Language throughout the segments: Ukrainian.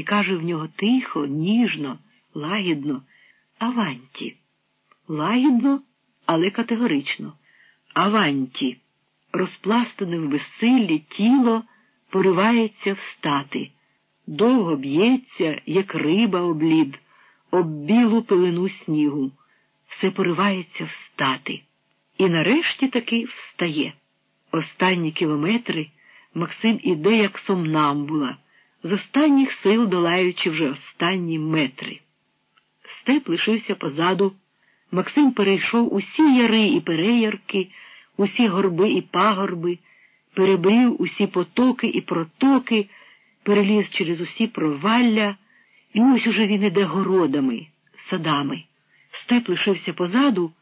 і каже в нього тихо, ніжно, лагідно, Аванті. Лагідно, але категорично. Аванті, розпластане в безсиллі тіло поривається встати, довго б'ється, як риба об лід, об білу пилину снігу, все поривається встати. І нарешті таки встає. Останні кілометри Максим іде, як сомнамбула, з останніх сил долаючи вже останні метри. Степ лишився позаду. Максим перейшов усі яри і переярки, усі горби і пагорби, перебрів усі потоки і протоки, переліз через усі провалля, і ось уже він іде городами, садами. Степ лишився позаду,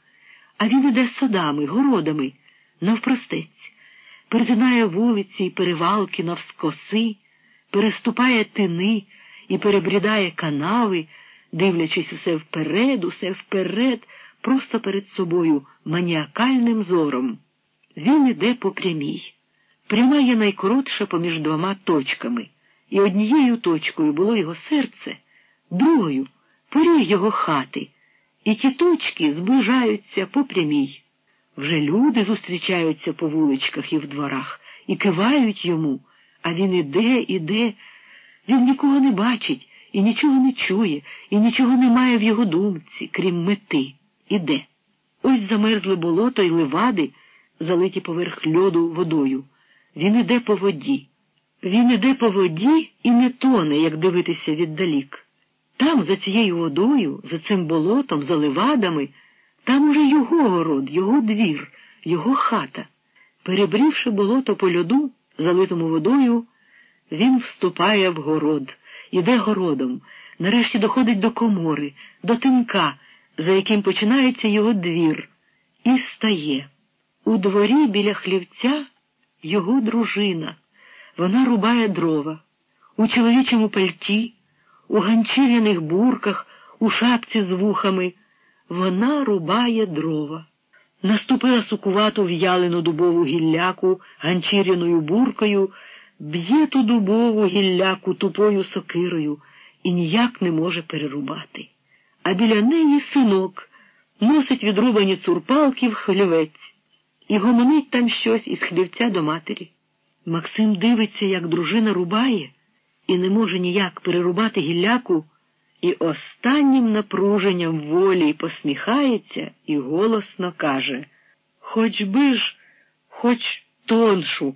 а він іде садами, городами, навпростець, перетинає вулиці і перевалки навскоси, переступає тини і перебрідає канави, дивлячись усе вперед, усе вперед, просто перед собою маніакальним зором. Він іде по прямій. Пряма є найкоротша поміж двома точками, і однією точкою було його серце, другою поріг його хати, і ті точки зближаються по прямій. Вже люди зустрічаються по вуличках і в дворах і кивають йому, а він іде, іде. Він нікого не бачить і нічого не чує, і нічого немає в його думці, крім мети. Іде. Ось замерзли болото й ливади, залиті поверх льоду водою. Він іде по воді. Він іде по воді і не тоне, як дивитися віддалік. Там, за цією водою, за цим болотом, за ливадами, там уже його город, його двір, його хата. Перебрівши болото по льоду, залитому водою, він вступає в город, іде городом, нарешті доходить до комори, до тинка, за яким починається його двір, і стає. У дворі біля хлівця його дружина. Вона рубає дрова. У чоловічому пальті, у ганчіряних бурках, у шапці з вухами. Вона рубає дрова. Наступила сукувату в'ялену дубову гілляку ганчіряною буркою, б'є ту дубову гілляку тупою сокирою і ніяк не може перерубати. А біля неї синок носить відрубані цурпалки в хлівець і гомонить там щось із хлівця до матері. Максим дивиться, як дружина рубає, і не може ніяк перерубати гілляку, і останнім напруженням волі посміхається і голосно каже Хоч би ж, хоч тоншу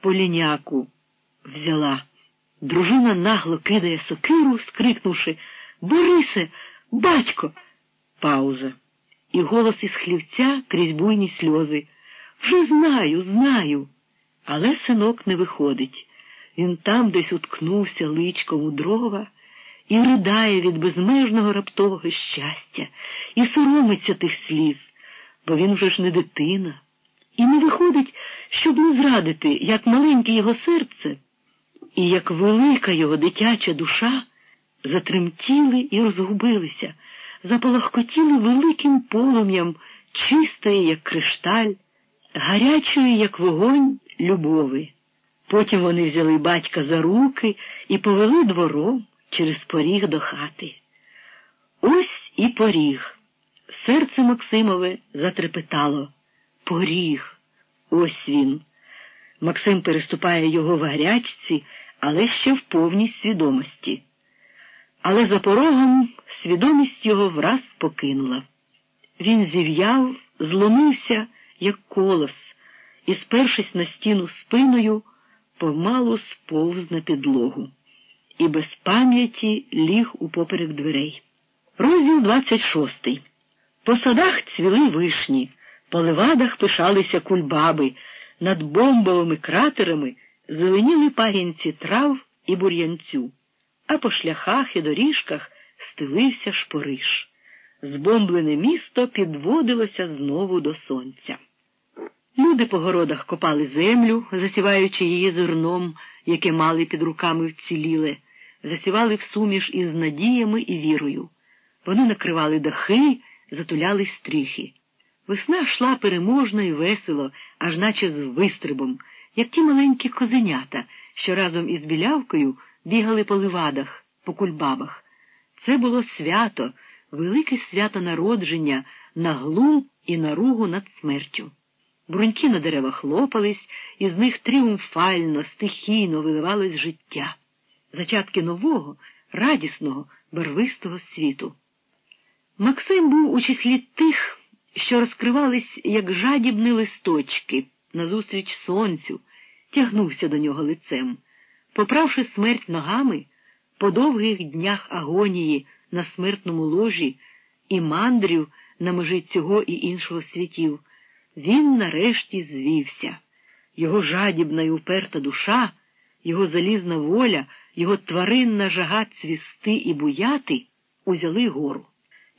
поліняку взяла. Дружина нагло кидає сокиру, скрикнувши Борисе, батько. Пауза. І голос із хлівця крізь буйні сльози. Вже знаю, знаю. Але синок не виходить. Він там десь уткнувся личком у дрова і ридає від безмежного раптового щастя, і соромиться тих сліз, бо він вже ж не дитина. І не виходить, щоб не зрадити, як маленьке його серце, і як велика його дитяча душа затремтіли і розгубилися, заполохкотіли великим полум'ям, чистої, як кришталь гарячої, як вогонь, любови. Потім вони взяли батька за руки і повели двором через поріг до хати. Ось і поріг. Серце Максимове затрепетало. Поріг. Ось він. Максим переступає його в гарячці, але ще в повній свідомості. Але за порогом свідомість його враз покинула. Він зів'яв, зломився як колос, і, спершись на стіну спиною, помалу сповз на підлогу, і без пам'яті ліг упоперек дверей. Розділ 26. По садах цвіли вишні, по левадах пишалися кульбаби, над бомбовими кратерами зеленіли пагінці трав і бур'янцю, а по шляхах і доріжках стелився шпориш. Збомблене місто підводилося знову до сонця. Люди по городах копали землю, засіваючи її зерном, яке мали під руками вціліле, засівали в суміш із надіями і вірою. Вони накривали дахи, затуляли стріхи. Весна йшла переможно і весело, аж наче з вистрибом, як ті маленькі козенята, що разом із білявкою бігали по ливадах, по кульбабах. Це було свято, велике свято народження на глум і наругу над смертю. Бруньки на деревах лопались, і з них тріумфально, стихійно виливалось життя, зачатки нового, радісного, барвистого світу. Максим був у числі тих, що розкривались, як жадібні листочки, назустріч сонцю, тягнувся до нього лицем. Поправши смерть ногами, по довгих днях агонії на смертному ложі і мандрів на межі цього і іншого світів, він нарешті звівся. Його жадібна й уперта душа, його залізна воля, його тваринна жага цвісти і буяти узяли гору.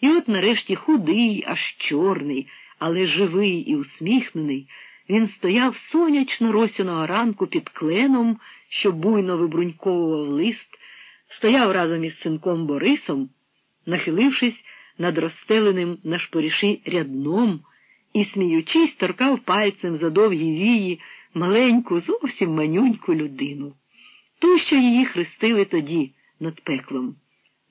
І от нарешті худий, аж чорний, але живий і усміхнений, він стояв сонячно росяного ранку під кленом, що буйно вибруньковував лист, стояв разом із синком Борисом, нахилившись над розстеленим на шпоріші рядном і, сміючись, торкав пальцем за довгі вії маленьку, зовсім манюньку людину, ту, що її хрестили тоді над пеклом.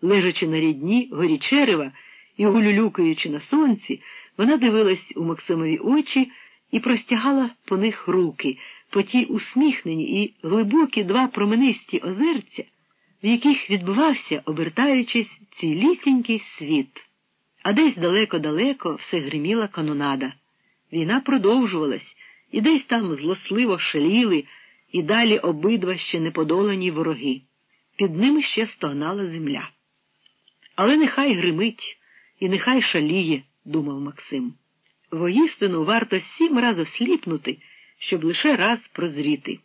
Лежачи на рідні горі черева і гулюлюкаючи на сонці, вона дивилась у Максимові очі і простягала по них руки, по ті усміхнені і глибокі два променисті озерця, в яких відбувався, обертаючись, цілісінький світ. А десь далеко-далеко все гриміла канонада. Війна продовжувалась, і десь там злосливо шаліли, і далі обидва ще неподолані вороги. Під ними ще стогнала земля. Але нехай гримить і нехай шаліє, думав Максим. Воістину варто сім раз осліпнути, щоб лише раз прозріти.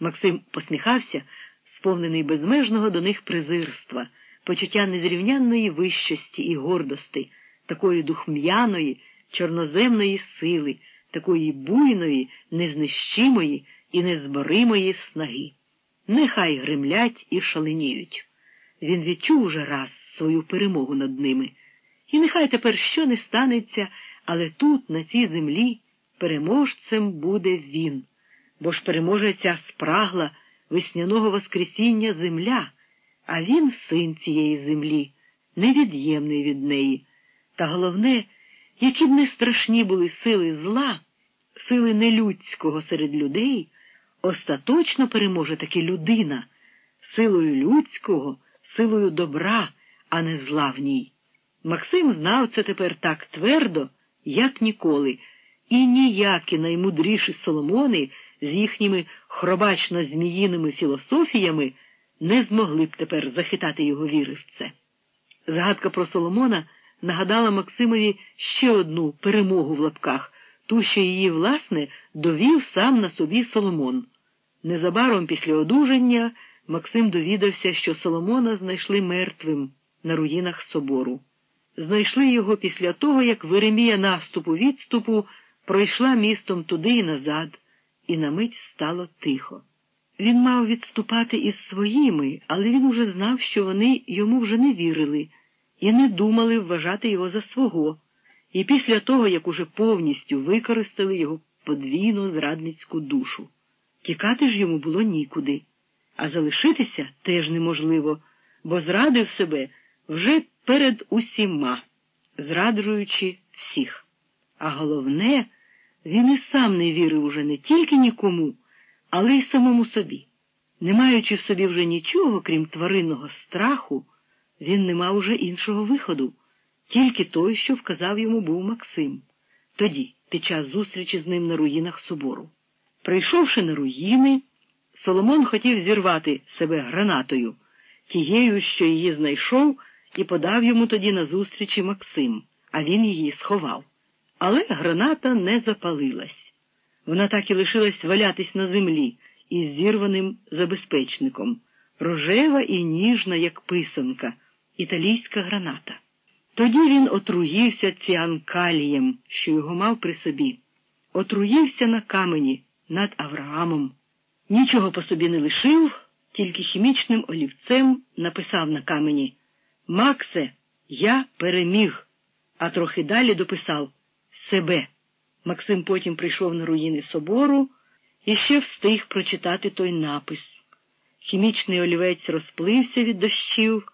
Максим посміхався, сповнений безмежного до них презирства, почуття незрівнянної вищості і гордости, такої духм'яної, чорноземної сили, такої буйної, незнищимої і незборимої снаги. Нехай гремлять і шаленіють. Він відчув уже раз свою перемогу над ними. І нехай тепер що не станеться, але тут, на цій землі, переможцем буде він, бо ж переможе ця спрагла весняного Воскресіння земля, а він син цієї землі, невід'ємний від неї. Та головне, які б не страшні були сили зла, сили нелюдського серед людей, остаточно переможе таки людина, силою людського, силою добра, а не зла в ній. Максим знав це тепер так твердо, як ніколи, і ніякі наймудріші соломони з їхніми хробачно зміїними філософіями не змогли б тепер захитати його віри в це. Згадка про Соломона нагадала Максимові ще одну перемогу в лапках, ту, що її, власне, довів сам на собі Соломон. Незабаром після одужання Максим довідався, що Соломона знайшли мертвим на руїнах собору. Знайшли його після того, як Веремія наступу відступу пройшла містом туди і назад, і на мить стало тихо. Він мав відступати із своїми, але він уже знав, що вони йому вже не вірили і не думали вважати його за свого, і після того, як уже повністю використали його подвійну зрадницьку душу. Тікати ж йому було нікуди, а залишитися теж неможливо, бо зрадив себе вже перед усіма, зраджуючи всіх. А головне, він і сам не вірив уже не тільки нікому, але й самому собі. Не маючи в собі вже нічого, крім тваринного страху, він не мав уже іншого виходу, тільки той, що вказав йому був Максим, тоді, під час зустрічі з ним на руїнах собору. Прийшовши на руїни, Соломон хотів зірвати себе гранатою, тією, що її знайшов, і подав йому тоді на зустрічі Максим, а він її сховав. Але граната не запалилась. Вона так і лишилась валятись на землі із зірваним забезпечником, рожева і ніжна, як писанка, італійська граната. Тоді він отруївся ціанкалієм, що його мав при собі, отруївся на камені над Авраамом. Нічого по собі не лишив, тільки хімічним олівцем написав на камені Максе, я переміг, а трохи далі дописав себе. Максим потім прийшов на руїни собору і ще встиг прочитати той напис. Хімічний олівець розплився від дощів.